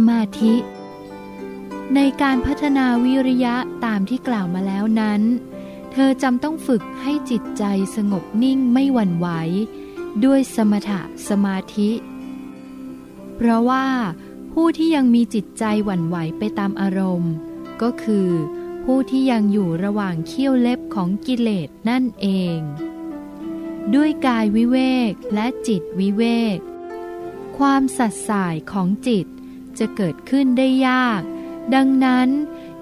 สมาธิ ในการพัฒนาวิริยะตามที่กล่าวมาแล้วนั้น เธอจำต้องฝึกให้จิตใจสงบนิ่งไม่หวั่นไหว ด้วยสมถะสมาธิ เพราะว่าผู้ที่ยังมีจิตใจหวั่นไหวไปตามอารมณ์ ก็คือผู้ที่ยังอยู่ระหว่างเขี้ยวเล็บของกิเลสนั่นเอง ด้วยกายวิเวกและจิตวิเวก ความสัดสายของจิต จะเกิดขึ้นได้ยาก ดังนั้น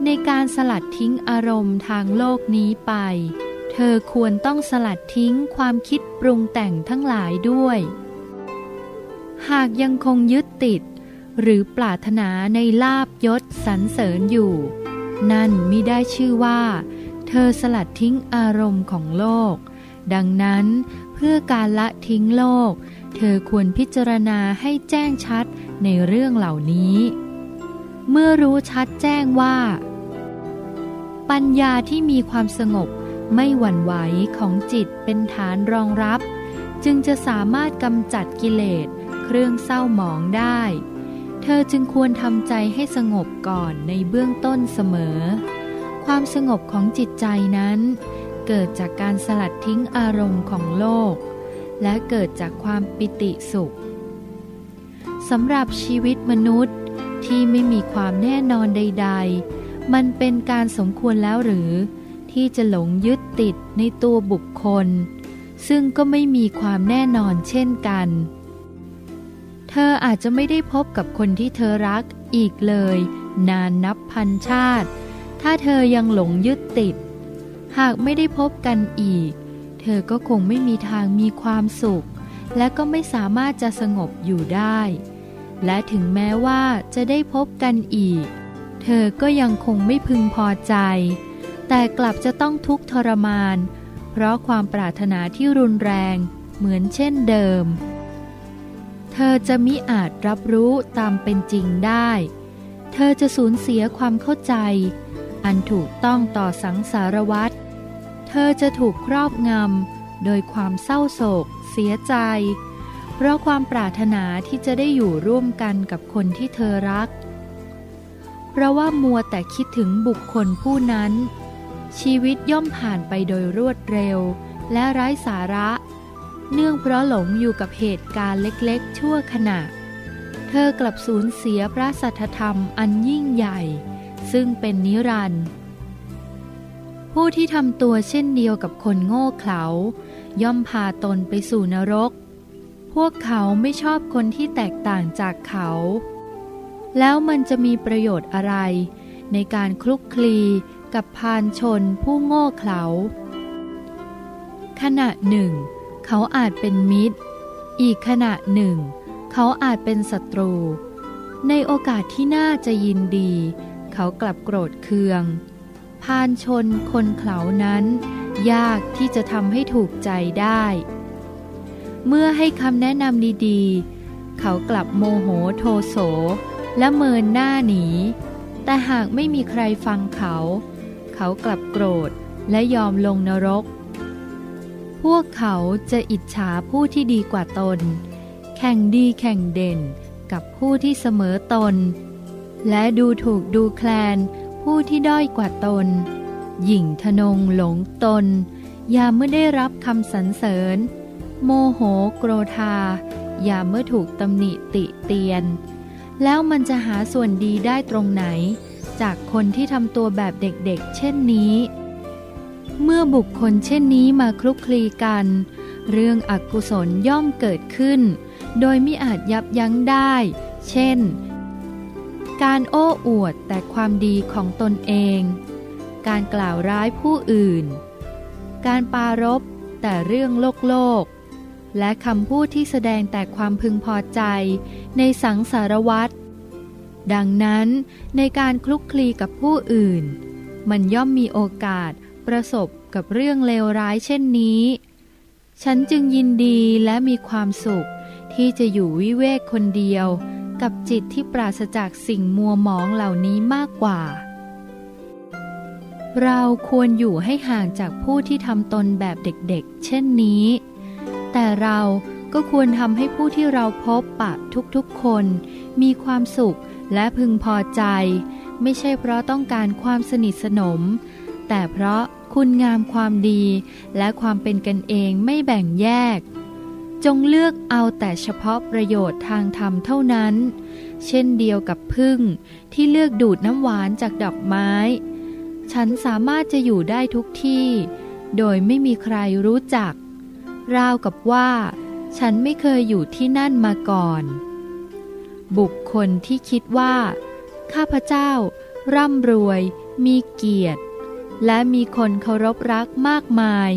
ในการสลัดทิ้งอารมณ์ทางโลกนี้ไป เธอควรต้องสลัดทิ้งความคิดปรุงแต่งทั้งหลายด้วย หากยังคงยึดติด หรือปรารถนาในลาบยศสรรเสริญอยู่ นั่นมิได้ชื่อว่า เธอสลัดทิ้งอารมณ์ของโลก ดังนั้นเพื่อการละทิ้งโลก เธอควรพิจารณาให้แจ้งชัด ในเรื่องเหล่านี้ เมื่อรู้ชัดแจ้งว่า ปัญญาที่มีความสงบไม่หวั่นไหวของจิตเป็นฐานรองรับ จึงจะสามารถกำจัดกิเลสเครื่องเศร้าหมองได้ เธอจึงควรทำใจให้สงบก่อนในเบื้องต้นเสมอ ความสงบของจิตใจนั้น เกิดจากการสลัดทิ้งอารมณ์ของโลก และเกิดจากความปิติสุข สำหรับชีวิตมนุษย์ที่ไม่มีความแน่นอนใด ๆ มันเป็นการสมควรแล้วหรือ ที่จะหลงยึดติดในตัวบุคคล ซึ่งก็ไม่มีความแน่นอนเช่นกัน เธออาจจะไม่ได้พบกับคนที่เธอรักอีกเลย นานนับพันชาติ ถ้าเธอยังหลงยึดติด หากไม่ได้พบกันอีก เธอก็คงไม่มีทางมีความสุข และก็ไม่สามารถจะสงบอยู่ได้ และถึงแม้ว่าจะได้พบกันอีก เธอก็ยังคงไม่พึงพอใจ แต่กลับจะต้องทุกข์ทรมาน เพราะความปรารถนาที่รุนแรงเหมือนเช่นเดิม เธอจะมิอาจรับรู้ตามเป็นจริงได้ เธอจะสูญเสียความเข้าใจ อันถูกต้องต่อสังสารวัตรเธอจะถูกครอบงำโดยความเศร้าโศก เสียใจ เพราะความปรารถนาที่จะได้อยู่ร่วมกันกับคนที่เธอรัก เพราะว่ามัวแต่คิดถึงบุคคลผู้นั้น ชีวิตย่อมผ่านไปโดยรวดเร็ว และไร้สาระ เนื่องเพราะหลงอยู่กับเหตุการณ์เล็กๆ ชั่วขณะ เธอกลับสูญเสียพระสัทธรรมอันยิ่งใหญ่ ซึ่งเป็นนิรันดร์ผู้ที่ทำตัวเช่นเดียวกับคนโง่เขลาย่อมพาตนไปสู่นรก พวกเขาไม่ชอบคนที่แตกต่างจากเขา แล้วมันจะมีประโยชน์อะไร ในการคลุกคลีกับพานชนผู้โง่เขลา ขณะหนึ่ง เขาอาจเป็นมิตร อีกขณะหนึ่ง เขาอาจเป็นศัตรู ในโอกาสที่น่าจะยินดี เขากลับโกรธเคือง พานชนคนเขานั้น ยากที่จะทำให้ถูกใจได้ เมื่อให้คำแนะนำดีๆ เขากลับโมโหโทโส และเมินหน้าหนี แต่หากไม่มีใครฟังเขา เขากลับโกรธและยอมลงนรก พวกเขาจะอิจฉาผู้ที่ดีกว่าตน แข่งดีแข่งเด่นกับผู้ที่เสมอตน และดูถูกดูแคลนผู้ที่ด้อยกว่าตน หยิ่งทนงหลงตน ยามเมื่อได้รับคำสรรเสริญ โมโหโกรธา อย่าเมื่อถูกตำหนิติเตียน แล้วมันจะหาส่วนดีได้ตรงไหน จากคนที่ทำตัวแบบเด็กๆ เช่นนี้ เมื่อบุคคลเช่นนี้มาคลุกคลีกัน เรื่องอกุศลย่อมเกิดขึ้น โดยมิอาจยับยั้งได้ เช่น การโอ้อวดแต่ความดีของตนเอง การกล่าวร้ายผู้อื่น การปารบแต่เรื่องโลกโลก และคำพูดที่แสดงแต่ความพึงพอใจ ในสังสารวัตรดังนั้นในการคลุกคลีกับผู้อื่น มันย่อมมีโอกาสประสบกับเรื่องเลวร้ายเช่นนี้ ฉันจึงยินดีและมีความสุขที่จะอยู่วิเวกคนเดียว กับจิตที่ปราศจากสิ่งมัวหมองเหล่านี้มากกว่า เราควรอยู่ให้ห่างจากผู้ที่ทำตนแบบเด็กๆ เช่นนี้ แต่เราก็ควรทำให้ผู้ที่เราพบปะทุกๆคน มีความสุขและพึงพอใจ ไม่ใช่เพราะต้องการความสนิทสนม แต่เพราะคุณงามความดี และความเป็นกันเองไม่แบ่งแยก จงเลือกเอาแต่เฉพาะประโยชน์ทางธรรมเท่านั้น เช่นเดียวกับพึ่งที่เลือกดูดน้ำหวานจากดอกไม้ ฉันสามารถจะอยู่ได้ทุกที่ โดยไม่มีใครรู้จัก ราวกับว่า ฉันไม่เคยอยู่ที่นั่นมาก่อน บุคคลที่คิดว่า ข้าพเจ้า ร่ำรวย มีเกียรติ และมีคนเคารพรักมากมาย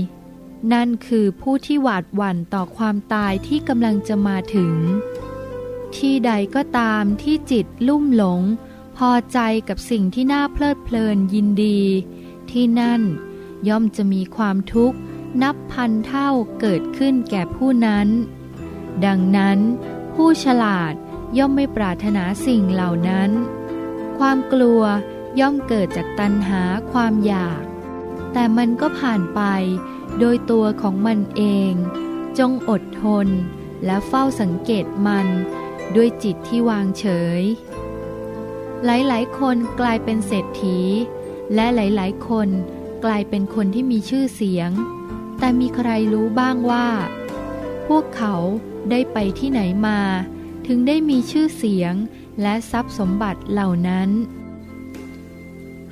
นั่นคือผู้ที่หวาดหวั่นต่อความตายที่กำลังจะมาถึง ที่ใดก็ตามที่จิตลุ่มหลง พอใจกับสิ่งที่น่าเพลิดเพลินยินดี ที่นั่นย่อมจะมีความทุกข์ นับพันเท่าเกิดขึ้นแก่ผู้นั้น ดังนั้นผู้ฉลาดย่อมไม่ปรารถนาสิ่งเหล่านั้น ความกลัวย่อมเกิดจากตัณหาความอยาก แต่มันก็ผ่านไปโดยตัวของมันเอง จงอดทนและเฝ้าสังเกตมันด้วยจิตที่วางเฉย หลายๆ คนกลายเป็นเศรษฐี และหลายๆ คนกลายเป็นคนที่มีชื่อเสียง แต่มีใครรู้บ้างว่า พวกเขาได้ไปที่ไหนมา ถึงได้มีชื่อเสียงและทรัพย์สมบัติเหล่านั้น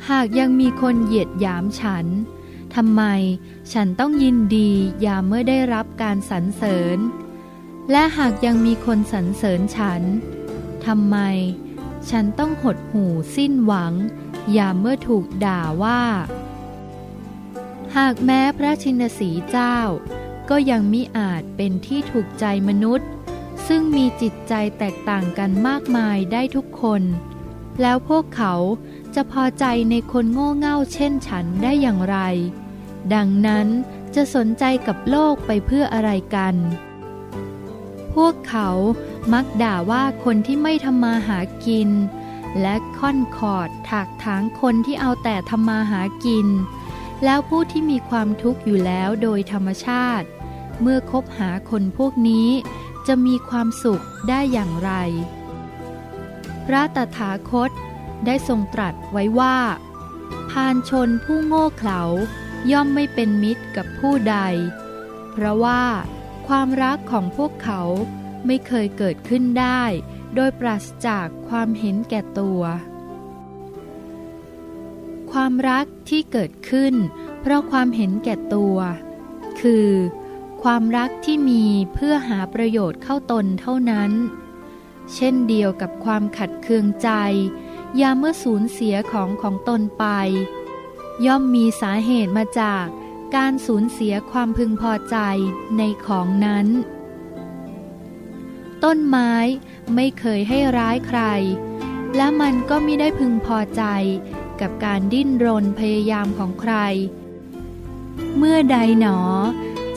หากยังมีคนเหยียดหยามฉันทำไมฉันต้องยินดียามเมื่อได้รับการสรรเสริญ และหากยังมีคนสรรเสริญฉันทำไม ฉันต้องหดหู่สิ้นหวังยามเมื่อถูกด่าว่า หากแม้พระชินสีเจ้า ก็ยังมิอาจเป็นที่ถูกใจมนุษย์ ซึ่งมีจิตใจแตกต่างกันมากมายได้ทุกคน แล้วพวกเขาจะพอใจในคนโง่เง่าเช่นฉันได้อย่างไร ดังนั้นจะสนใจกับโลกไปเพื่ออะไรกัน พวกเขามักด่าว่าคนที่ไม่ทำมาหากิน และค่อนขอดถากถางคนที่เอาแต่ทำมาหากิน แล้วผู้ที่มีความทุกข์อยู่แล้วโดยธรรมชาติ เมื่อคบหาคนพวกนี้จะมีความสุขได้อย่างไร พระตถาคตได้ทรงตรัสไว้ว่า พานชนผู้โง่เขลาย่อมไม่เป็นมิตรกับผู้ใด เพราะว่าความรักของพวกเขาไม่เคยเกิดขึ้นได้ โดยปราศจากความเห็นแก่ตัว ความรักที่เกิดขึ้น เพราะความเห็นแก่ตัว คือ ความรักที่มีเพื่อหาประโยชน์เข้าตนเท่านั้น เช่นเดียวกับความขัดเคืองใจ ยามเมื่อสูญเสียของของตนไป ย่อมมีสาเหตุมาจากการสูญเสียความพึงพอใจในของนั้น ต้นไม้ไม่เคยให้ร้ายใคร และมันก็ไม่ได้พึงพอใจ กับการดิ้นรนพยายามของใคร เมื่อใดหนอ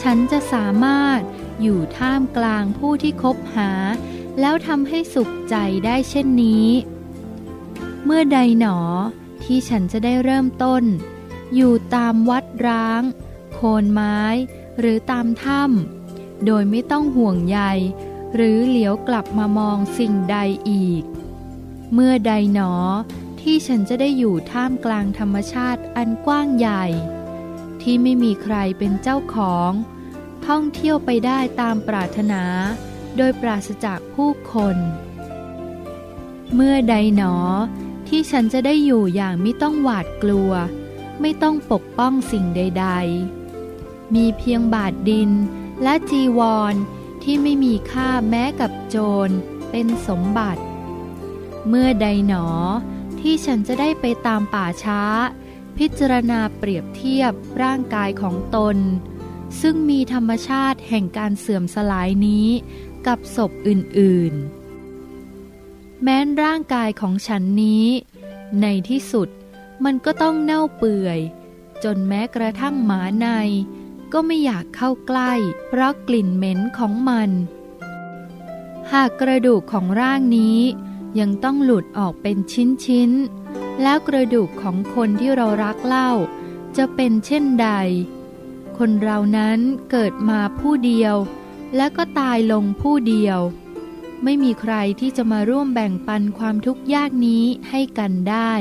ฉันจะสามารถอยู่ท่ามกลางผู้ที่คบหา แล้วทำให้สุขใจได้เช่นนี้ เมื่อใดหนอที่ฉันจะได้เริ่มต้น อยู่ตามวัดร้าง โคนไม้ หรือตามถ้ำโดยไม่ต้องห่วงใย หรือเหลียวกลับมามองสิ่งใดอีก เมื่อใดหนอ ที่ฉันจะได้อยู่ท่ามกลางธรรมชาติอันกว้างใหญ่ ที่ไม่มีใครเป็นเจ้าของ ท่องเที่ยวไปได้ตามปรารถนา โดยปราศจากผู้คน เมื่อใดหนอ ที่ฉันจะได้อยู่อย่างไม่ต้องหวาดกลัว ไม่ต้องปกป้องสิ่งใด ๆ มีเพียงบาทดินและจีวรที่ไม่มีค่าแม้กับโจรเป็นสมบัติ เมื่อใดหนอ ที่ฉันจะได้ไปตามป่าช้า พิจารณาเปรียบเทียบร่างกายของตน ซึ่งมีธรรมชาติแห่งการเสื่อมสลายนี้กับศพอื่นๆ แม้นร่างกายของฉันนี้ ในที่สุดมันก็ต้องเน่าเปื่อย จนแม้กระทั่งหมาใน ก็ไม่อยากเข้าใกล้ เพราะกลิ่นเหม็นของมัน หากกระดูกของร่างนี้ ยังต้องหลุดออกเป็นชิ้นๆ แล้วกระดูกของคนที่เรารักเล่า จะเป็นเช่นใด คนเรานั้นเกิดมาผู้เดียว และก็ตายลงผู้เดียว ไม่มีใครที่จะมาร่วมแบ่งปันความทุกข์ยากนี้ให้กันได้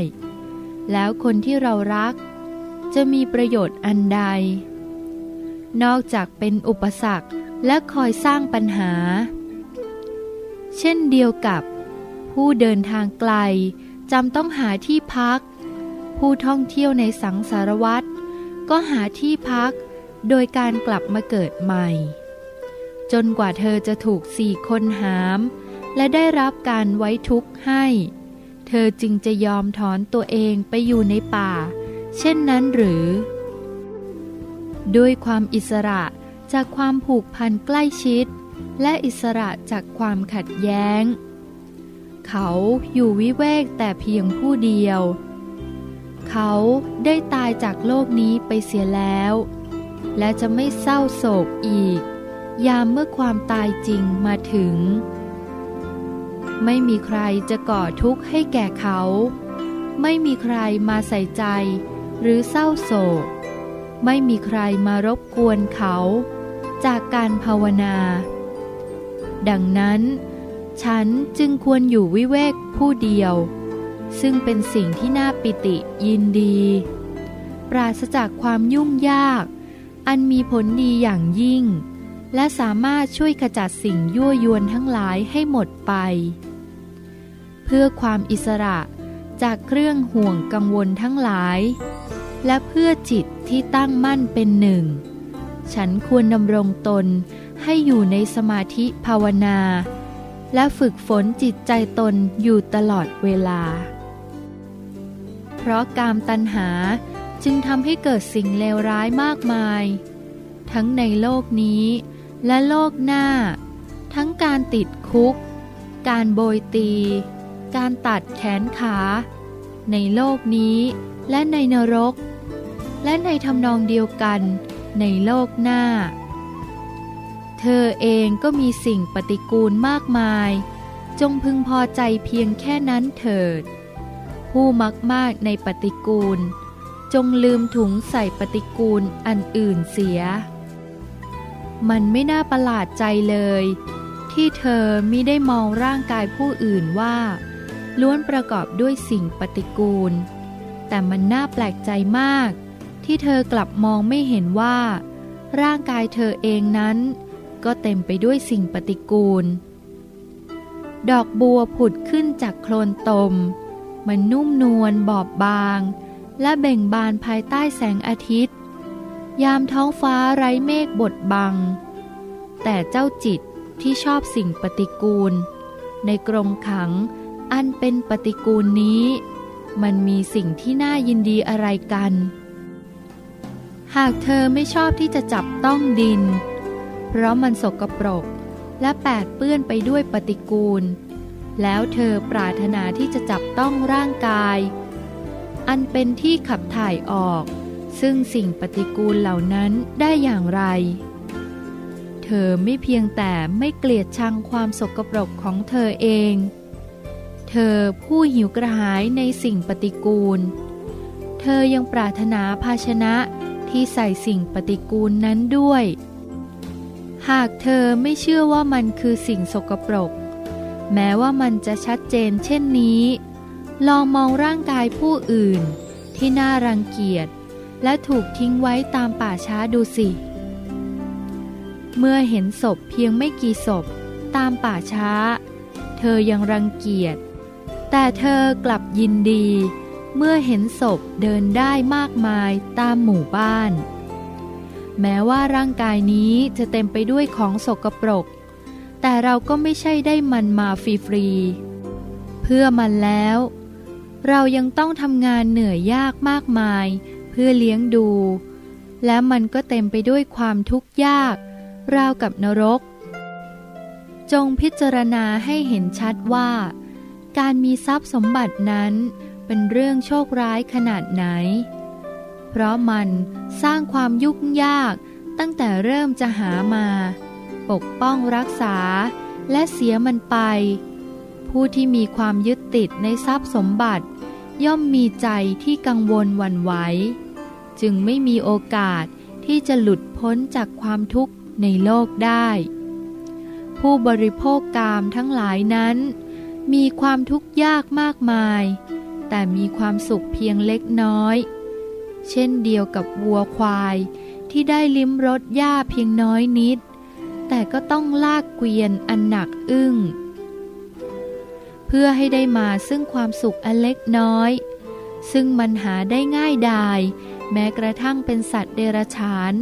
แล้วคนที่เรารัก จะมีประโยชน์อันใด นอกจากเป็นอุปสรรคและคอยสร้างปัญหา เช่นเดียวกับ ผู้เดินทางไกลจำต้องหาที่พัก ผู้ท่องเที่ยวในสังสารวัตรก็หาที่พัก โดยการกลับมาเกิดใหม่ จนกว่าเธอจะถูกสี่คนหาม และได้รับการไว้ทุกข์ให้ เธอจึงจะยอมถอนตัวเองไปอยู่ในป่า เช่นนั้นหรือ ด้วยความอิสระจากความผูกพันใกล้ชิด และอิสระจากความขัดแย้ง เขาอยู่วิเวกแต่เพียงผู้เดียว เขาได้ตายจากโลกนี้ไปเสียแล้ว และจะไม่เศร้าโศกอีก ยามเมื่อความตายจริงมาถึง ไม่มีใครจะก่อทุกข์ให้แก่เขา ไม่มีใครมาใส่ใจ หรือเศร้าโศก ไม่มีใครมารบกวนเขา จากการภาวนา ดังนั้น ฉันจึงควรอยู่วิเวกผู้เดียว ซึ่งเป็นสิ่งที่น่าปิติยินดี ปราศจากความยุ่งยาก อันมีผลดีอย่างยิ่ง และสามารถช่วยขจัดสิ่งยั่วยวนทั้งหลายให้หมดไป เพื่อความอิสระจากเครื่องห่วงกังวลทั้งหลาย และเพื่อจิตที่ตั้งมั่นเป็นหนึ่ง ฉันควรดำรงตนให้อยู่ในสมาธิภาวนา และฝึกฝนจิตใจตนอยู่ตลอดเวลา เพราะกามตัณหาจึงทำให้เกิดสิ่งเลวร้ายมากมาย ทั้งในโลกนี้และโลกหน้า ทั้งการติดคุก การโบยตี การตัดแขนขา ในโลกนี้และในนรก และในทำนองเดียวกันในโลกหน้า เธอเองก็มีสิ่งปฏิกูลมากมาย จงพึงพอใจเพียงแค่นั้นเถิด ผู้มักมากในปฏิกูล จงลืมถุงใส่ปฏิกูลอันอื่นเสีย มันไม่น่าประหลาดใจเลย ที่เธอมิได้มองร่างกายผู้อื่นว่า ล้วนประกอบด้วยสิ่งปฏิกูล แต่มันน่าแปลกใจมาก ที่เธอกลับมองไม่เห็นว่า ร่างกายเธอเองนั้น ก็เต็มไปด้วยสิ่งปฏิกูล ดอกบัวผุดขึ้นจากโคลนตม มันนุ่มนวลบอบบาง และเบ่งบานภายใต้แสงอาทิตย์ ยามท้องฟ้าไร้เมฆบดบัง แต่เจ้าจิตที่ชอบสิ่งปฏิกูล ในกรงขังอันเป็นปฏิกูลนี้ มันมีสิ่งที่น่ายินดีอะไรกัน หากเธอไม่ชอบที่จะจับต้องดิน เพราะมันสกปรก และแปดเปื้อนไปด้วยปฏิกูล แล้วเธอปรารถนาที่จะจับต้องร่างกาย อันเป็นที่ขับถ่ายออก ซึ่งสิ่งปฏิกูลเหล่านั้นได้อย่างไร เธอไม่เพียงแต่ไม่เกลียดชังความสกปรกของเธอเอง เธอผู้หิวกระหายในสิ่งปฏิกูล เธอยังปรารถนาภาชนะที่ใส่สิ่งปฏิกูลนั้นด้วย หากเธอไม่เชื่อว่ามันคือสิ่งสกปรก แม้ว่ามันจะชัดเจนเช่นนี้ ลองมองร่างกายผู้อื่น ที่น่ารังเกียจ และถูกทิ้งไว้ตามป่าช้าดูสิ เมื่อเห็นศพเพียงไม่กี่ศพ ตามป่าช้า เธอยังรังเกียจ แต่เธอกลับยินดี เมื่อเห็นศพเดินได้มากมายตามหมู่บ้าน แม้ว่าร่างกายนี้จะเต็มไปด้วยของสกปรก แต่เราก็ไม่ใช่ได้มันมาฟรีๆ เพื่อมันแล้ว เรายังต้องทำงานเหนื่อยยากมากมาย เพื่อเลี้ยงดู และมันก็เต็มไปด้วยความทุกข์ยาก ราวกับนรก จงพิจารณาให้เห็นชัดว่า การมีทรัพย์สมบัตินั้นเป็นเรื่องโชคร้ายขนาดไหน เพราะมันสร้างความยุ่งยากตั้งแต่เริ่มจะหามา ปกป้องรักษาและเสียมันไป ผู้ที่มีความยึดติดในทรัพย์สมบัติ ย่อมมีใจที่กังวลวันไหว จึงไม่มีโอกาสที่จะหลุดพ้นจากความทุกข์ในโลกได้ ผู้บริโภคกามทั้งหลายนั้น มีความทุกข์ยากมากมาย แต่มีความสุขเพียงเล็กน้อย เช่นเดียวกับวัวควาย ที่ได้ลิ้มรสหญ้าเพียงน้อยนิด แต่ก็ต้องลากเกวียนอันหนักอึ้ง เพื่อให้ได้มาซึ่งความสุขอันเล็กน้อย ซึ่งมันหาได้ง่ายดาย แม้กระทั่งเป็นสัตว์เดรัจฉาน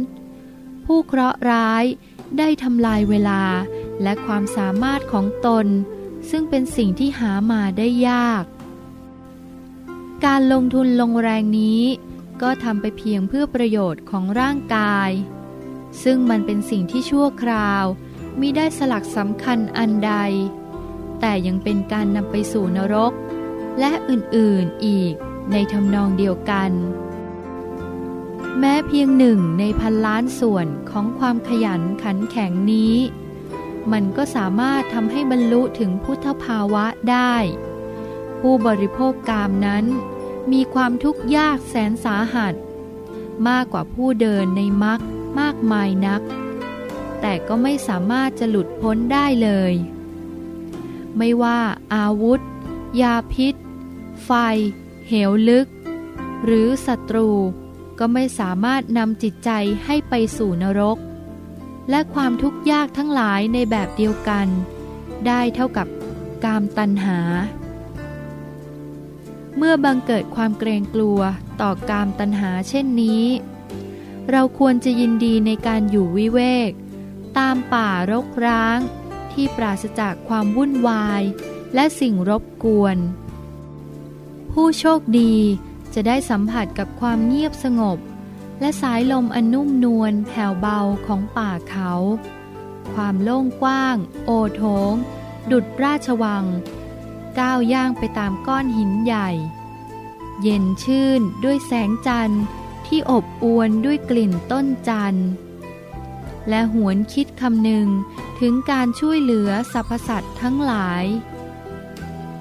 ผู้เคราะห์ร้ายได้ทำลายเวลาและความสามารถของตน ซึ่งเป็นสิ่งที่หามาได้ยาก การลงทุนลงแรงนี้ ก็ทำไปเพียงเพื่อประโยชน์ของร่างกาย ซึ่งมันเป็นสิ่งที่ชั่วคราวมิได้สลักสำคัญอันใด แต่ยังเป็นการนำไปสู่นรก และอื่นๆอีกในทำนองเดียวกัน แม้เพียงหนึ่งในพันล้านส่วนของความขยันขันแข็งนี้ มันก็สามารถทำให้บรรลุถึงพุทธภาวะได้ ผู้บริโภคกามนั้น มีความทุกข์ยากแสนสาหัส มากกว่าผู้เดินในมรรคมากมายนัก แต่ก็ไม่สามารถจะหลุดพ้นได้เลย ไม่ว่าอาวุธ ยาพิษ ไฟ เหวลึก หรือศัตรูก็ไม่สามารถนำจิตใจให้ไปสู่นรก และความทุกข์ยากทั้งหลายในแบบเดียวกัน ได้เท่ากับกามตัณหา เมื่อบังเกิดความเกรงกลัวต่อกามตัณหาเช่นนี้ เราควรจะยินดีในการอยู่วิเวก ตามป่ารกร้าง ที่ปราศจากความวุ่นวาย และสิ่งรบกวน ผู้โชคดีจะได้สัมผัสกับความเงียบสงบ และสายลมอันนุ่มนวลแผ่วเบาของป่าเขา ความโล่งกว้าง โอโถง ดุดราชวังก้าวย่างไปตามก้อนหินใหญ่ เย็นชื่นด้วยแสงจันทร์ที่อบอวลด้วยกลิ่นต้นจันทร์และหวนคิดคำหนึ่งถึงการช่วยเหลือสรรพสัตว์ทั้งหลาย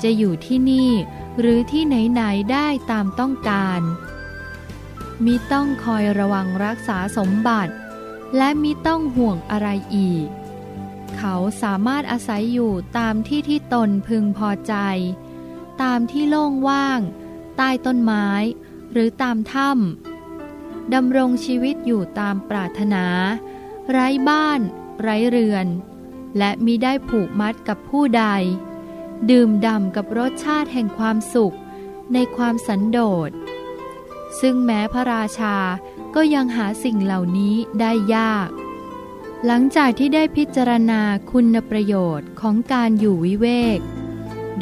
จะอยู่ที่นี่หรือที่ไหนๆได้ตามต้องการ มิต้องคอยระวังรักษาสมบัติ และมิต้องห่วงอะไรอีก เขาสามารถอาศัยอยู่ตามที่ที่ตนพึงพอใจ ตามที่โล่งว่าง ใต้ต้นไม้ หรือตามถ้ำดำรงชีวิตอยู่ตามปรารถนา ไร้บ้าน ไร้เรือน และมิได้ผูกมัดกับผู้ใด ดื่มด่ำกับรสชาติแห่งความสุขในความสันโดษ ซึ่งแม้พระราชาก็ยังหาสิ่งเหล่านี้ได้ยาก หลังจากที่ได้พิจารณาคุณประโยชน์ของการอยู่วิเวก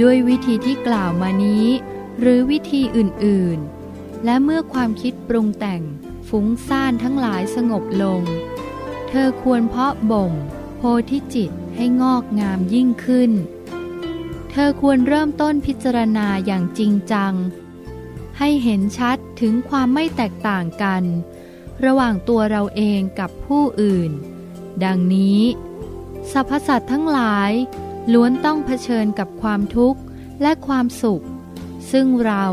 ด้วยวิธีที่กล่าวมานี้ หรือวิธีอื่นๆ และเมื่อความคิดปรุงแต่งฟุ้งซ่านทั้งหลายสงบลง เธอควรเพาะบ่ม โพธิจิตให้งอกงามยิ่งขึ้น เธอควรเริ่มต้นพิจารณาอย่างจริงจัง ให้เห็นชัดถึงความไม่แตกต่างกัน ระหว่างตัวเราเองกับผู้อื่น ดังนี้สรรพสัตว์ทั้งหลาย ล้วนต้องเผชิญกับความทุกข์และความสุข ซึ่งเรา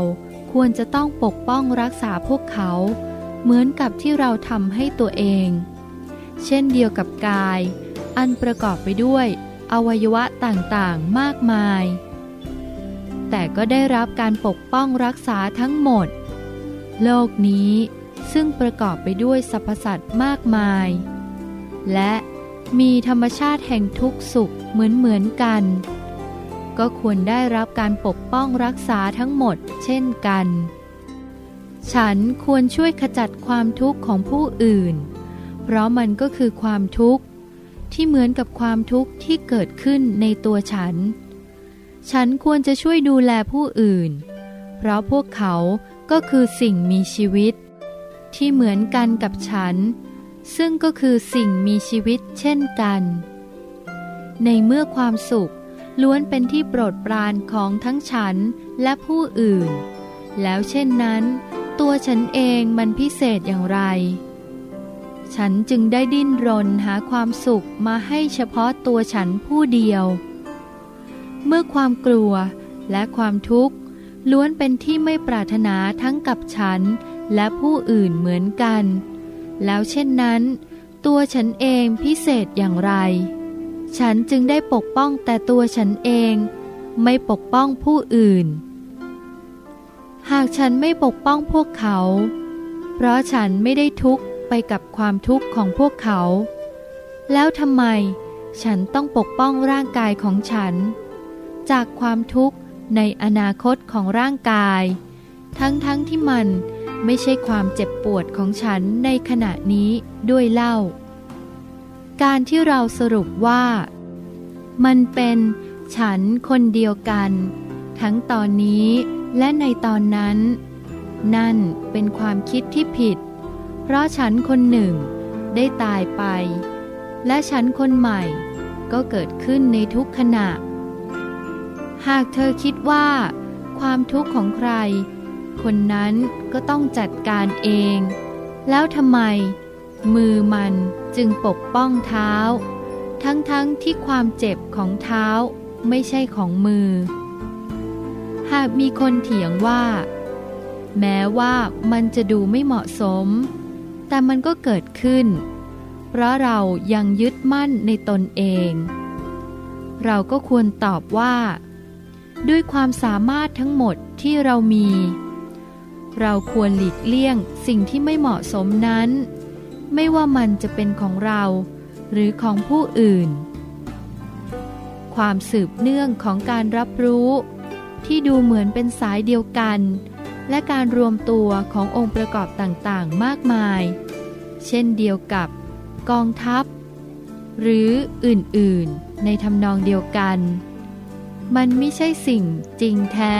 ควรจะต้องปกป้องรักษาพวกเขา เหมือนกับที่เราทำให้ตัวเอง เช่นเดียวกับกาย อันประกอบไปด้วย อวัยวะต่างๆมากมาย แต่ก็ได้รับการปกป้องรักษาทั้งหมด โลกนี้ซึ่งประกอบไปด้วยสรรพสัตว์มากมาย และมีธรรมชาติแห่งทุกสุขเหมือนเหมือนกัน ก็ควรได้รับการปกป้องรักษาทั้งหมด เช่นกัน ฉันควรช่วยขจัดความทุกข์ของผู้อื่น เพราะมันก็คือความทุกข์ที่เหมือนกับความทุกข์ที่เกิดขึ้นในตัวฉัน ฉันควรจะช่วยดูแลผู้อื่น เพราะพวกเขาก็คือสิ่งมีชีวิต ที่เหมือนกันกับฉัน ซึ่งก็คือสิ่งมีชีวิตเช่นกัน ในเมื่อความสุข ล้วนเป็นที่โปรดปรานของทั้งฉันและผู้อื่น แล้วเช่นนั้น ตัวฉันเองมันพิเศษอย่างไร ฉันจึงได้ดิ้นรนหาความสุขมาให้เฉพาะตัวฉันผู้เดียว เมื่อความกลัวและความทุกข์ ล้วนเป็นที่ไม่ปรารถนาทั้งกับฉันและผู้อื่นเหมือนกัน แล้วเช่นนั้น ตัวฉันเองพิเศษอย่างไร ฉันจึงได้ปกป้องแต่ตัวฉันเอง ไม่ปกป้องผู้อื่น หากฉันไม่ปกป้องพวกเขา เพราะฉันไม่ได้ทุกข์ไปกับความทุกข์ของพวกเขา แล้วทำไมฉันต้องปกป้องร่างกายของฉัน จากความทุกข์ในอนาคตของร่างกาย ทั้งๆทที่มันไม่ใช่ความเจ็บปวดของฉันในขณะนี้ด้วยเล่า การที่เราสรุปว่า มันเป็นฉันคนเดียวกัน ทั้งตอนนี้และในตอนนั้น นั่นเป็นความคิดที่ผิด เพราะฉันคนหนึ่งได้ตายไป และฉันคนใหม่ก็เกิดขึ้นในทุกขณะ หากเธอคิดว่า ความทุกข์ของใคร คนนั้นก็ต้องจัดการเอง แล้วทำไม มือมัน จึงปกป้องเท้า ทั้งๆทที่ความเจ็บของเท้าไม่ใช่ของมือ หากมีคนเถียงว่า แม้ว่ามันจะดูไม่เหมาะสม แต่มันก็เกิดขึ้น เพราะเรายังยึดมั่นในตนเอง เราก็ควรตอบว่า ด้วยความสามารถทั้งหมดที่เรามี เราควรหลีกเลี่ยงสิ่งที่ไม่เหมาะสมนั้น ไม่ว่ามันจะเป็นของเรา หรือของผู้อื่น ความสืบเนื่องของการรับรู้ ที่ดูเหมือนเป็นสายเดียวกัน และการรวมตัวขององค์ประกอบต่างๆ มากมาย เช่นเดียวกับ กองทัพ หรืออื่นๆ ในทำนองเดียวกัน มันไม่ใช่สิ่งจริงแท้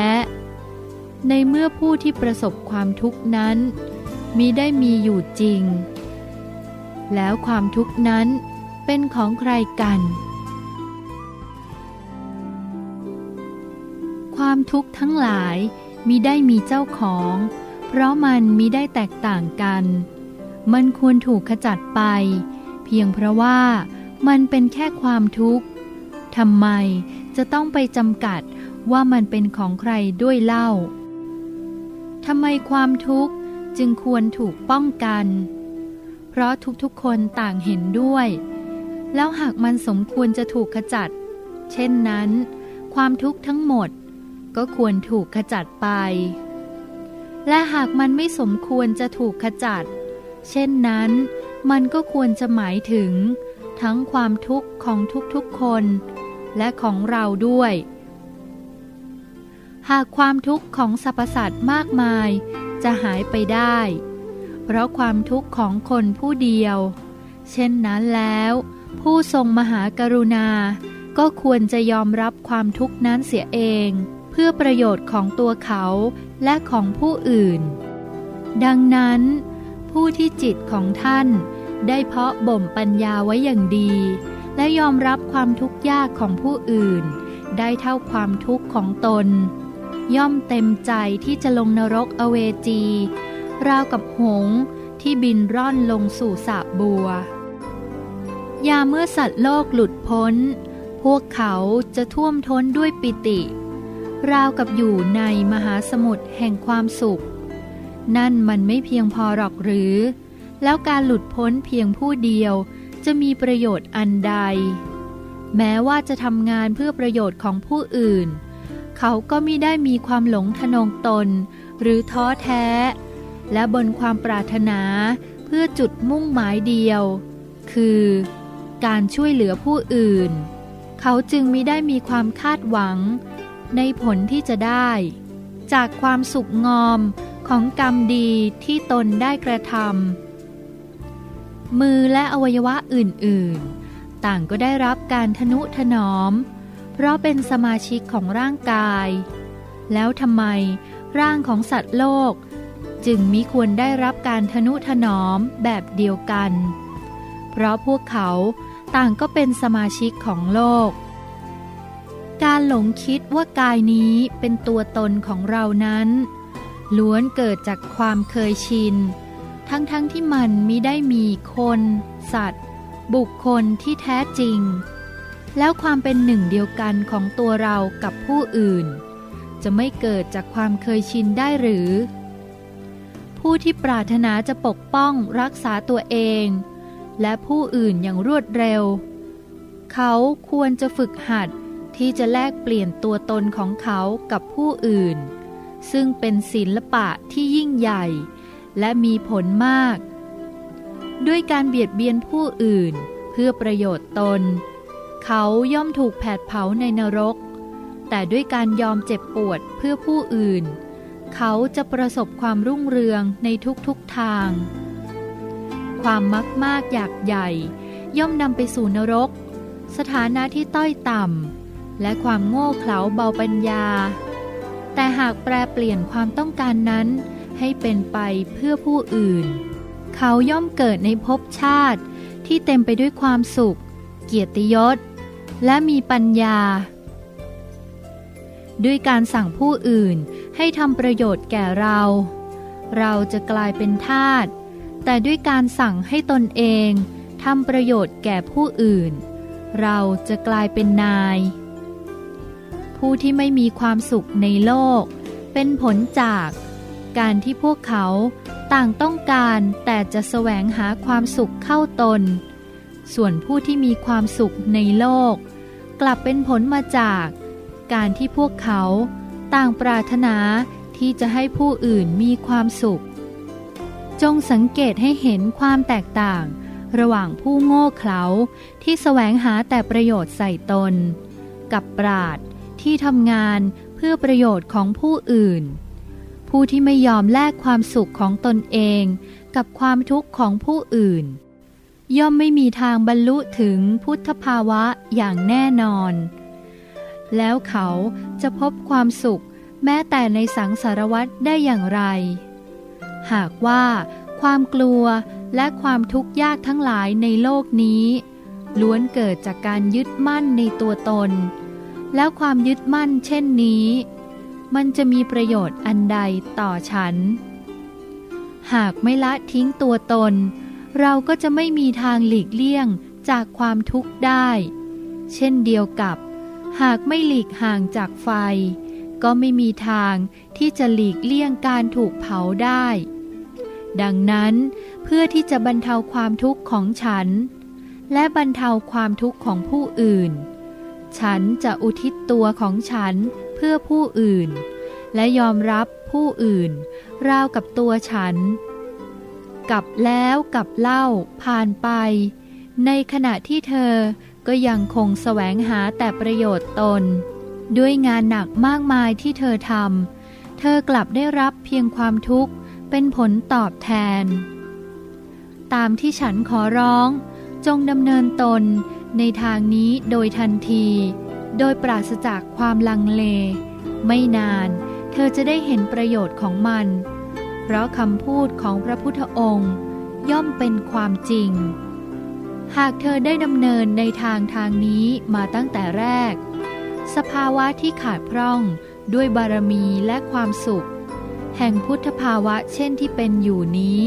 ในเมื่อผู้ที่ประสบความทุกข์นั้นมีได้มีอยู่จริง แล้วความทุกข์นั้นเป็นของใครกัน ความทุกข์ทั้งหลายมีได้มีเจ้าของ เพราะมันมีได้แตกต่างกัน มันควรถูกขจัดไป เพียงเพราะว่ามันเป็นแค่ความทุกข์ทำไมจะต้องไปจำกัดว่ามันเป็นของใครด้วยเล่าทำไมความทุกข์จึงควรถูกป้องกัน เพราะทุกๆคนต่างเห็นด้วย แล้วหากมันสมควรจะถูกขจัด เช่นนั้น ความทุกข์ทั้งหมด ก็ควรถูกขจัดไป และหากมันไม่สมควรจะถูกขจัด เช่นนั้น มันก็ควรจะหมายถึง ทั้งความทุกข์ของทุกๆคน และของเราด้วย หากความทุกข์ของสรรพสัตว์มากมาย จะหายไปได้ เพราะความทุกข์ของคนผู้เดียว เช่นนั้นแล้ว ผู้ทรงมหากรุณา ก็ควรจะยอมรับความทุกข์นั้นเสียเอง เพื่อประโยชน์ของตัวเขาและของผู้อื่น ดังนั้น ผู้ที่จิตของท่านได้เพาะบ่มปัญญาไว้อย่างดี และยอมรับความทุกข์ยากของผู้อื่น ได้เท่าความทุกข์ของตน ย่อมเต็มใจที่จะลงนรกอเวจี ราวกับหงที่บินร่อนลงสู่สระบัวยาเมื่อสัตว์โลกหลุดพ้น พวกเขาจะท่วมท้นด้วยปิติ ราวกับอยู่ในมหาสมุทรแห่งความสุข นั่นมันไม่เพียงพอหรอกหรือ แล้วการหลุดพ้นเพียงผู้เดียวจะมีประโยชน์อันใด แม้ว่าจะทำงานเพื่อประโยชน์ของผู้อื่น เขาก็มิได้มีความหลงทนงตน หรือท้อแท้ และบนความปรารถนาเพื่อจุดมุ่งหมายเดียว คือ การช่วยเหลือผู้อื่น เขาจึงมิได้มีความคาดหวัง ในผลที่จะได้ จากความสุขงอมของกรรมดีที่ตนได้กระทำมือและอวัยวะอื่น ๆ ต่างก็ได้รับการทนุถนอม เพราะเป็นสมาชิกของร่างกาย แล้วทำไมร่างของสัตว์โลก จึงมิควรได้รับการทนุถนอมแบบเดียวกัน เพราะพวกเขาต่างก็เป็นสมาชิกของโลก การหลงคิดว่ากายนี้เป็นตัวตนของเรานั้น ล้วนเกิดจากความเคยชิน ทั้งๆทที่มันมิได้มีคน สัตว์ บุคคลที่แท้จริง แล้วความเป็นหนึ่งเดียวกันของตัวเรากับผู้อื่น จะไม่เกิดจากความเคยชินได้หรือ ผู้ที่ปรารถนาจะปกป้องรักษาตัวเอง และผู้อื่นอย่างรวดเร็ว เขาควรจะฝึกหัดที่จะแลกเปลี่ยนตัวตนของเขากับผู้อื่น ซึ่งเป็นศิลปะที่ยิ่งใหญ่ และมีผลมาก ด้วยการเบียดเบียนผู้อื่นเพื่อประโยชน์ตน เขาย่อมถูกแผดเผาในนรก แต่ด้วยการยอมเจ็บปวดเพื่อผู้อื่นเเขาจะประสบความรุ่งเรืองในทุกๆทาง ความมักมากอยากใหญ่ ย่อมนำไปสู่นรก สถานะที่ต้อยต่ำและความโง่เขลาเบาปัญญา แต่หากแปลเปลี่ยนความต้องการนั้น ให้เป็นไปเพื่อผู้อื่น เขาย่อมเกิดในภพชาติที่เต็มไปด้วยความสุข เกียรติยศ และมีปัญญา ด้วยการสั่งผู้อื่นให้ทำประโยชน์แก่เรา เราจะกลายเป็นทาสแต่ด้วยการสั่งให้ตนเองทำประโยชน์แก่ผู้อื่น เราจะกลายเป็นนาย ผู้ที่ไม่มีความสุขในโลก เป็นผลจากการที่พวกเขาต่างต้องการแต่จะแสวงหาความสุขเข้าตน ส่วนผู้ที่มีความสุขในโลก กลับเป็นผลมาจาก การที่พวกเขาต่างปรารถนาที่จะให้ผู้อื่นมีความสุข จงสังเกตให้เห็นความแตกต่าง ระหว่างผู้โง่เขลาที่แสวงหาแต่ประโยชน์ใส่ตน กับปราดที่ทำงานเพื่อประโยชน์ของผู้อื่น ผู้ที่ไม่ยอมแลกความสุขของตนเองกับความทุกข์ของผู้อื่น ย่อมไม่มีทางบรรลุถึงพุทธภาวะอย่างแน่นอน แล้วเขาจะพบความสุข แม้แต่ในสังสารวัฏได้อย่างไร หากว่าความกลัวและความทุกข์ยากทั้งหลายในโลกนี้ ล้วนเกิดจากการยึดมั่นในตัวตน แล้วความยึดมั่นเช่นนี้ มันจะมีประโยชน์อันใดต่อฉัน หากไม่ละทิ้งตัวตน เราก็จะไม่มีทางหลีกเลี่ยงจากความทุกข์ได้ เช่นเดียวกับ หากไม่หลีกห่างจากไฟ ก็ไม่มีทางที่จะหลีกเลี่ยงการถูกเผาได้ ดังนั้นเพื่อที่จะบรรเทาความทุกข์ของฉัน และบรรเทาความทุกข์ของผู้อื่น ฉันจะอุทิศตัวของฉันเพื่อผู้อื่น และยอมรับผู้อื่น ราวกับตัวฉัน กับแล้วกับเล่าผ่านไป ในขณะที่เธอ ก็ยังคงแสวงหาแต่ประโยชน์ตน ด้วยงานหนักมากมายที่เธอทำเธอกลับได้รับเพียงความทุกข์เป็นผลตอบแทน ตามที่ฉันขอร้อง จงดำเนินตนในทางนี้โดยทันที โดยปราศจากความลังเล ไม่นานเธอจะได้เห็นประโยชน์ของมัน เพราะคำพูดของพระพุทธองค์ ย่อมเป็นความจริง หากเธอได้ดำเนินในทางทางนี้มาตั้งแต่แรก สภาวะที่ขาดพร่องด้วยบารมีและความสุข แห่งพุทธภาวะเช่นที่เป็นอยู่นี้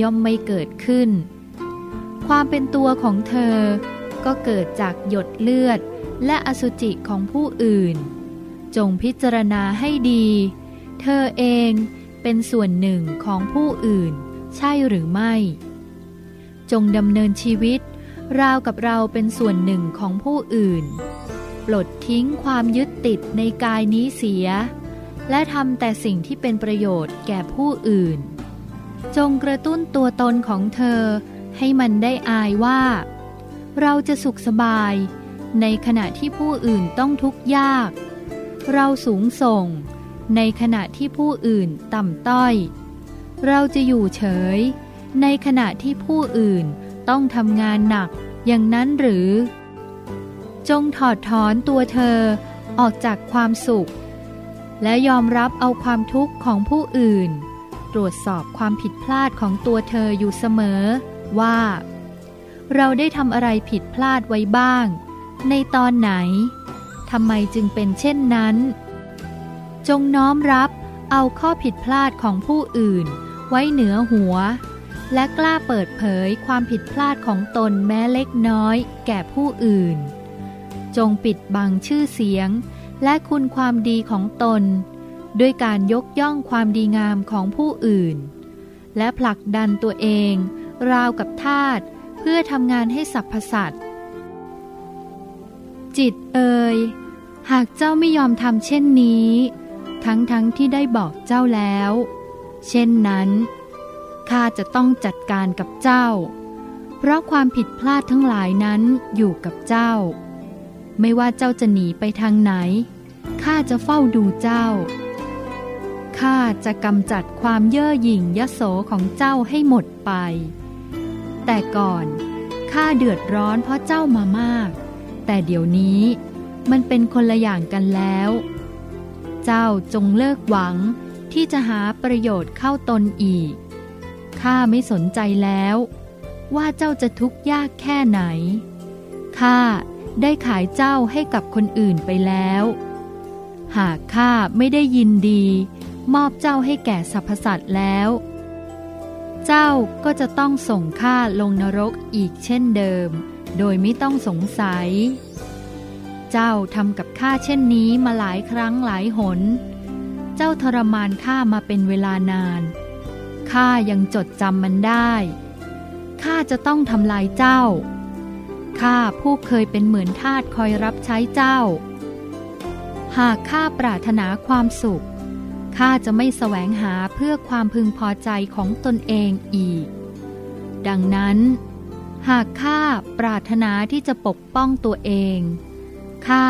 ย่อมไม่เกิดขึ้น ความเป็นตัวของเธอ ก็เกิดจากหยดเลือดและอสุจิของผู้อื่น จงพิจารณาให้ดี เธอเองเป็นส่วนหนึ่งของผู้อื่น ใช่หรือไม่ จงดำเนินชีวิต ราวกับเราเป็นส่วนหนึ่งของผู้อื่น ปลดทิ้งความยึดติดในกายนี้เสีย และทำแต่สิ่งที่เป็นประโยชน์แก่ผู้อื่น จงกระตุ้นตัวตนของเธอให้มันได้อายว่า เราจะสุขสบาย ในขณะที่ผู้อื่นต้องทุกข์ยาก เราสูงส่ง ในขณะที่ผู้อื่นต่ำต้อย เราจะอยู่เฉย ในขณะที่ผู้อื่น ต้องทำงานหนัก อย่างนั้นหรือ จงถอดถอนตัวเธอออกจากความสุข และยอมรับเอาความทุกข์ของผู้อื่น ตรวจสอบความผิดพลาดของตัวเธออยู่เสมอ ว่า เราได้ทำอะไรผิดพลาดไว้บ้าง ในตอนไหนทำไมจึงเป็นเช่นนั้น จงน้อมรับเอาข้อผิดพลาดของผู้อื่นไว้เหนือหัว และกล้าเปิดเผยความผิดพลาดของตนแม้เล็กน้อย แก่ผู้อื่น จงปิดบังชื่อเสียง และคุณความดีของตน ด้วยการยกย่องความดีงามของผู้อื่น และผลักดันตัวเอง ราวกับทาตเพื่อทำงานให้สรรพสัตว์จิตเอ่ยหากเจ้าไม่ยอมทำเช่นนี้ ทั้งทั้งที่ได้บอกเจ้าแล้ว เช่นนั้น ข้าจะต้องจัดการกับเจ้า เพราะความผิดพลาดทั้งหลายนั้นอยู่กับเจ้า ไม่ว่าเจ้าจะหนีไปทางไหน ข้าจะเฝ้าดูเจ้า ข้าจะกำจัดความเย่อหยิ่งยโสของเจ้าให้หมดไป แต่ก่อนข้าเดือดร้อนเพราะเจ้ามามาก แต่เดี๋ยวนี้มันเป็นคนละอย่างกันแล้ว เจ้าจงเลิกหวังที่จะหาประโยชน์เข้าตนอีก ข้าไม่สนใจแล้ว ว่าเจ้าจะทุกข์ยากแค่ไหน ข้าได้ขายเจ้าให้กับคนอื่นไปแล้ว หากข้าไม่ได้ยินดี มอบเจ้าให้แก่สรรพสัตว์แล้ว เจ้าก็จะต้องส่งข้าลงนรกอีกเช่นเดิม โดยไม่ต้องสงสัย เจ้าทำกับข้าเช่นนี้มาหลายครั้งหลายหน เจ้าทรมานข้ามาเป็นเวลานาน ข้ายังจดจำมันได้ข้าจะต้องทำลายเจ้าข้าผู้เคยเป็นเหมือนทาสคอยรับใช้เจ้า หากข้าปรารถนาความสุขข้าจะไม่แสวงหาเพื่อความพึงพอใจของตนเองอีก ดังนั้น หากข้าปรารถนาที่จะปกป้องตัวเองข้า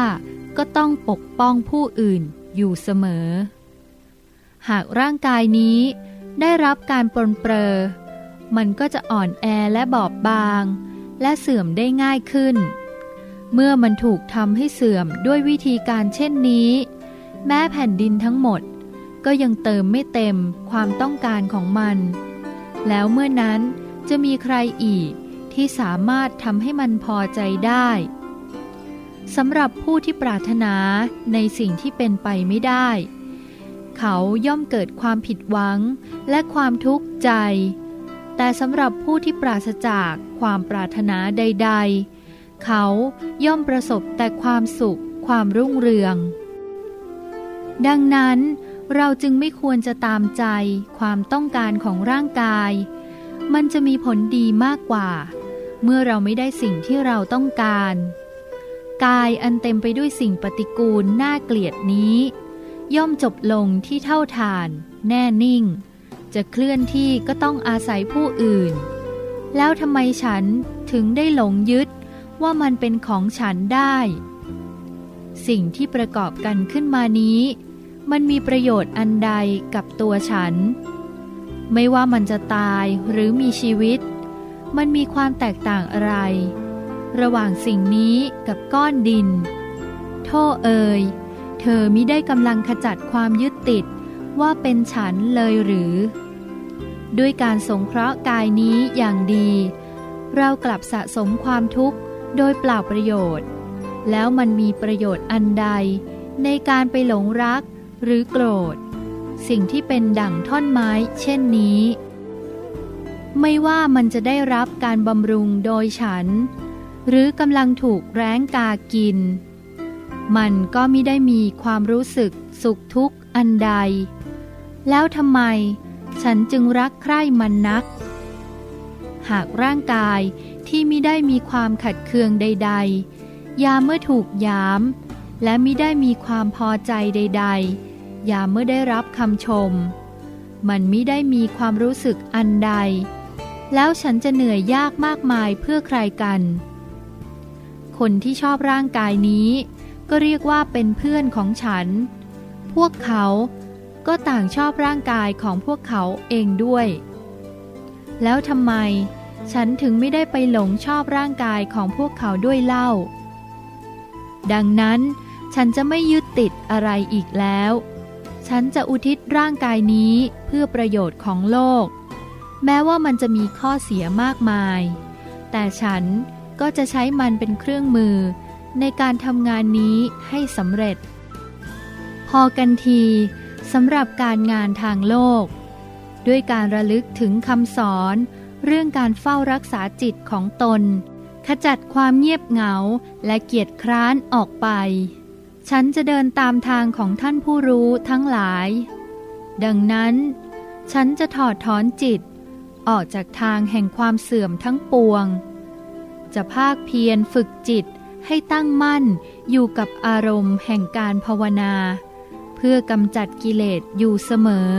ก็ต้องปกป้องผู้อื่นอยู่เสมอ หากร่างกายนี้ ได้รับการปนเปรอ มันก็จะอ่อนแอและบอบบาง และเสื่อมได้ง่ายขึ้น เมื่อมันถูกทำให้เสื่อมด้วยวิธีการเช่นนี้ แม้แผ่นดินทั้งหมด ก็ยังเติมไม่เต็มความต้องการของมัน แล้วเมื่อนั้นจะมีใครอีกที่สามารถทำให้มันพอใจได้สำหรับผู้ที่ปรารถนาในสิ่งที่เป็นไปไม่ได้ เขาย่อมเกิดความผิดหวังและความทุกข์ใจ แต่สำหรับผู้ที่ปราศจากความปรารถนาใด ๆ เขาย่อมประสบแต่ความสุขความรุ่งเรือง ดังนั้นเราจึงไม่ควรจะตามใจความต้องการของร่างกาย มันจะมีผลดีมากกว่า เมื่อเราไม่ได้สิ่งที่เราต้องการ กายอันเต็มไปด้วยสิ่งปฏิกูลน่าเกลียดนี้ ย่อมจบลงที่เท่าทาน แน่นิ่ง จะเคลื่อนที่ก็ต้องอาศัยผู้อื่น แล้วทำไมฉันถึงได้หลงยึดว่ามันเป็นของฉันได้ สิ่งที่ประกอบกันขึ้นมานี้ มันมีประโยชน์อันใดกับตัวฉัน ไม่ว่ามันจะตายหรือมีชีวิต มันมีความแตกต่างอะไร ระหว่างสิ่งนี้กับก้อนดิน โทษเอ่ย เธอมิได้กำลังขจัดความยึดติดว่าเป็นฉันเลยหรือ ด้วยการสงเคราะห์กายนี้อย่างดี เรากลับสะสมความทุกข์โดยเปล่าประโยชน์ แล้วมันมีประโยชน์อันใด ในการไปหลงรักหรือโกรธ สิ่งที่เป็นดั่งท่อนไม้เช่นนี้ ไม่ว่ามันจะได้รับการบำรุงโดยฉัน หรือกำลังถูกแร้งกากิน มันก็ไม่ได้มีความรู้สึกสุขทุกข์อันใด แล้วทำไมฉันจึงรักใคร่มันนัก หากร่างกายที่มิได้มีความขัดเคืองใด ๆ ยาเมื่อถูกยาม และมิได้มีความพอใจใด ๆ ยาเมื่อได้รับคำชม มันมิได้มีความรู้สึกอันใด แล้วฉันจะเหนื่อยยากมากมายเพื่อใครกัน คนที่ชอบร่างกายนี้ ก็เรียกว่าเป็นเพื่อนของฉัน พวกเขาก็ต่างชอบร่างกายของพวกเขาเองด้วย แล้วทำไมฉันถึงไม่ได้ไปหลงชอบร่างกายของพวกเขาด้วยเล่า ดังนั้นฉันจะไม่ยึดติดอะไรอีกแล้ว ฉันจะอุทิศร่างกายนี้เพื่อประโยชน์ของโลก แม้ว่ามันจะมีข้อเสียมากมาย แต่ฉันก็จะใช้มันเป็นเครื่องมือ ในการทำงานนี้ให้สำเร็จ พอกันทีสำหรับการงานทางโลก ด้วยการระลึกถึงคำสอน เรื่องการเฝ้ารักษาจิตของตน ขจัดความเงียบเหงาและเกียจคร้านออกไป ฉันจะเดินตามทางของท่านผู้รู้ทั้งหลาย ดังนั้น ฉันจะถอดถอนจิต ออกจากทางแห่งความเสื่อมทั้งปวง จะภาคเพียรฝึกจิต ให้ตั้งมั่นอยู่กับอารมณ์แห่งการภาวนา เพื่อกำจัดกิเลสอยู่เสมอ